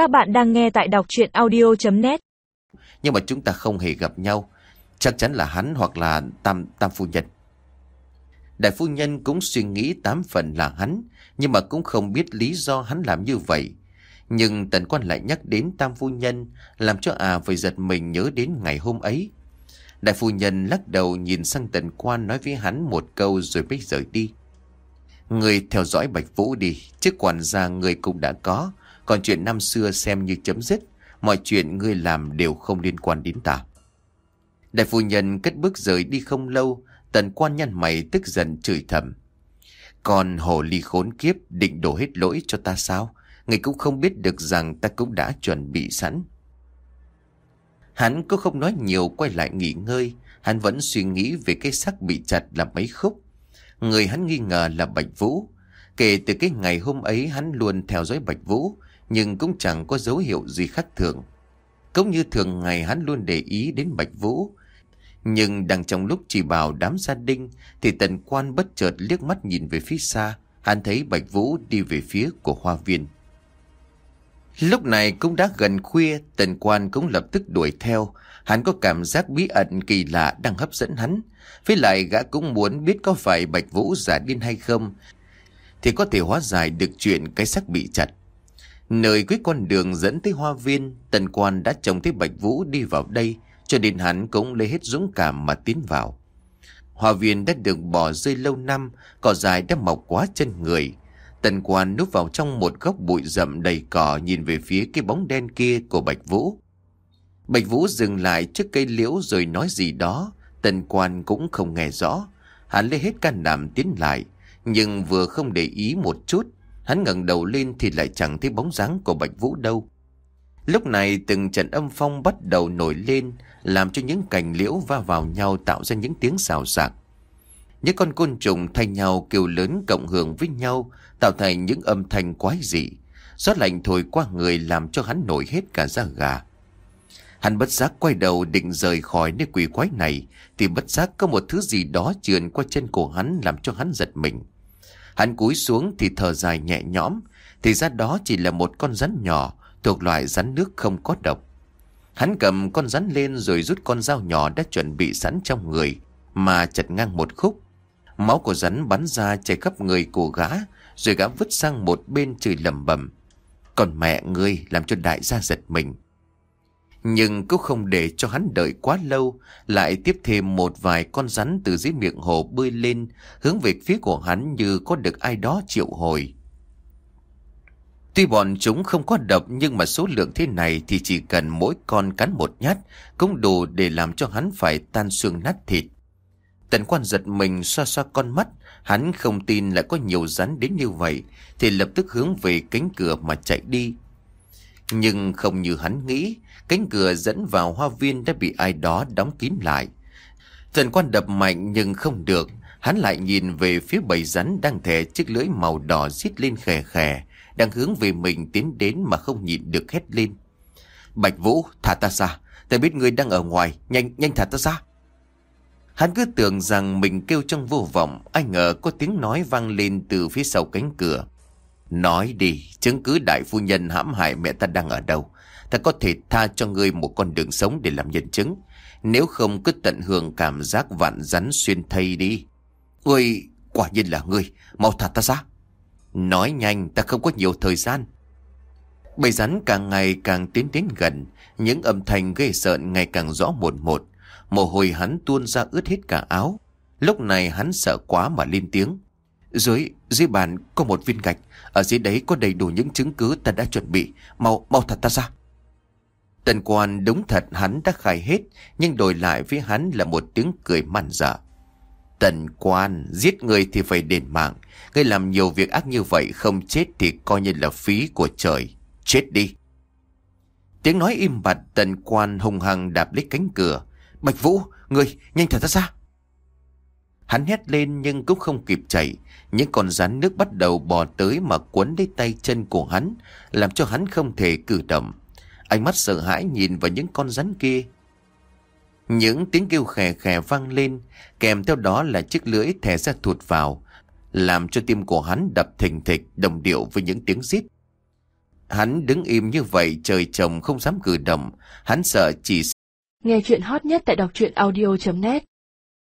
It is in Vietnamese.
Các bạn đang nghe tại đọc chuyện audio.net Nhưng mà chúng ta không hề gặp nhau. Chắc chắn là hắn hoặc là Tam, tam phu nhân. Đại phu nhân cũng suy nghĩ tám phần là hắn Nhưng mà cũng không biết lý do hắn làm như vậy. Nhưng tần quan lại nhắc đến tam phu nhân Làm cho à phải giật mình nhớ đến ngày hôm ấy. Đại phu nhân lắc đầu nhìn sang tần quan nói với hắn một câu rồi mới rời đi. Người theo dõi Bạch Vũ đi chứ quản gia người cũng đã có. Còn chuyện năm xưa xem như chấm dứt, Mọi chuyện ngươi làm đều không liên quan đến ta. Đại phu nhân cất bước rời đi không lâu, Tần quan nhăn mày tức giận chửi thầm. Còn hồ ly khốn kiếp, định đổ hết lỗi cho ta sao? Người cũng không biết được rằng ta cũng đã chuẩn bị sẵn. Hắn cũng không nói nhiều, quay lại nghỉ ngơi. Hắn vẫn suy nghĩ về cái xác bị chặt là mấy khúc. Người hắn nghi ngờ là Bạch Vũ. Kể từ cái ngày hôm ấy, hắn luôn theo dõi Bạch Vũ. Nhưng cũng chẳng có dấu hiệu gì khác thường. Cũng như thường ngày hắn luôn để ý đến Bạch Vũ. Nhưng đang trong lúc chỉ bảo đám gia đình, Thì tần quan bất chợt liếc mắt nhìn về phía xa. Hắn thấy Bạch Vũ đi về phía của hoa viên. Lúc này cũng đã gần khuya, Tần quan cũng lập tức đuổi theo. Hắn có cảm giác bí ẩn kỳ lạ đang hấp dẫn hắn. Với lại gã cũng muốn biết có phải Bạch Vũ giả điên hay không, Thì có thể hóa giải được chuyện cái xác bị chặt. Nơi cuối con đường dẫn tới hoa viên, Tần quan đã trông thấy Bạch Vũ đi vào đây, Cho nên hắn cũng lấy hết dũng cảm mà tiến vào Hoa viên đã được bỏ rơi lâu năm, Cỏ dài đã mọc quá chân người Tần quan núp vào trong một góc bụi rậm đầy cỏ, Nhìn về phía cái bóng đen kia của Bạch Vũ Bạch Vũ dừng lại trước cây liễu rồi nói gì đó Tần quan cũng không nghe rõ. Hắn lấy hết can đảm tiến lại. Nhưng vừa không để ý một chút. Hắn ngẩng đầu lên thì lại chẳng thấy bóng dáng của Bạch Vũ đâu. Lúc này từng trận âm phong bắt đầu nổi lên. Làm cho những cành liễu va vào nhau tạo ra những tiếng xào xạc. Những con côn trùng thay nhau kêu lớn cộng hưởng với nhau. Tạo thành những âm thanh quái dị. Gió lạnh thổi qua người làm cho hắn nổi hết cả da gà. Hắn bất giác quay đầu định rời khỏi nơi quỷ quái này, Thì bất giác có một thứ gì đó trườn qua chân cổ hắn làm cho hắn giật mình Hắn cúi xuống thì thở dài nhẹ nhõm. Thì ra đó chỉ là một con rắn nhỏ, Thuộc loại rắn nước không có độc. Hắn cầm con rắn lên rồi rút con dao nhỏ đã chuẩn bị sẵn trong người, Mà chật ngang một khúc. Máu của rắn bắn ra chảy khắp người của gã, Rồi gã vứt sang một bên chửi lầm bầm Còn mẹ ngươi làm cho đại gia giật mình nhưng cũng không để cho hắn đợi quá lâu Lại tiếp thêm một vài con rắn từ dưới miệng hồ bơi lên Hướng về phía của hắn như có được ai đó triệu hồi Tuy bọn chúng không có độc nhưng mà số lượng thế này thì chỉ cần mỗi con cắn một nhát cũng đủ để làm cho hắn phải tan xương nát thịt. Tần quan giật mình xoa xoa con mắt, hắn không tin lại có nhiều rắn đến như vậy thì lập tức hướng về cánh cửa mà chạy đi. Nhưng không như hắn nghĩ, cánh cửa dẫn vào hoa viên đã bị ai đó đóng kín lại. Trần quan đập mạnh nhưng không được, hắn lại nhìn về phía bầy rắn đang thè chiếc lưỡi màu đỏ xít lên khè khè, đang hướng về mình tiến đến mà không nhịn được hét lên. Bạch Vũ, thả ta ra, ta biết ngươi đang ở ngoài, nhanh, nhanh thả ta ra. Hắn cứ tưởng rằng mình kêu trong vô vọng, ai ngờ có tiếng nói vang lên từ phía sau cánh cửa. Nói đi, chứng cứ đại phu nhân hãm hại mẹ ta đang ở đâu? Ta có thể tha cho ngươi một con đường sống để làm nhân chứng. Nếu không cứ tận hưởng cảm giác vạn rắn xuyên thây đi. ngươi quả nhiên là ngươi, mau thả ta ra. Nói nhanh, ta không có nhiều thời gian. Bầy rắn càng ngày càng tiến đến gần, những âm thanh ghê sợ ngày càng rõ một một. Mồ hôi hắn tuôn ra ướt hết cả áo. Lúc này hắn sợ quá mà lên tiếng. Dưới, dưới bàn có một viên gạch. Ở dưới đấy có đầy đủ những chứng cứ ta đã chuẩn bị. Mau, mau thật ta ra. Tần quan đúng thật hắn đã khai hết Nhưng đổi lại với hắn là một tiếng cười mặn dở Tần quan Giết người thì phải đền mạng. Ngươi làm nhiều việc ác như vậy Không chết thì coi như là phí của trời. Chết đi. Tiếng nói im bặt Tần quan hùng hằng đạp lấy cánh cửa. Bạch Vũ, ngươi nhanh thật ra. Hắn hét lên nhưng cũng không kịp chạy. Những con rắn nước bắt đầu bò tới mà cuốn lấy tay chân của hắn, làm cho hắn không thể cử động. Ánh mắt sợ hãi nhìn vào những con rắn kia. Những tiếng kêu khè khè vang lên, kèm theo đó là chiếc lưỡi thè ra thụt vào, làm cho tim của hắn đập thình thịch đồng điệu với những tiếng rít. Hắn đứng im như vậy trời trồng không dám cử động. Hắn sợ chỉ Nghe chuyện hot nhất tại đọc truyện audio.net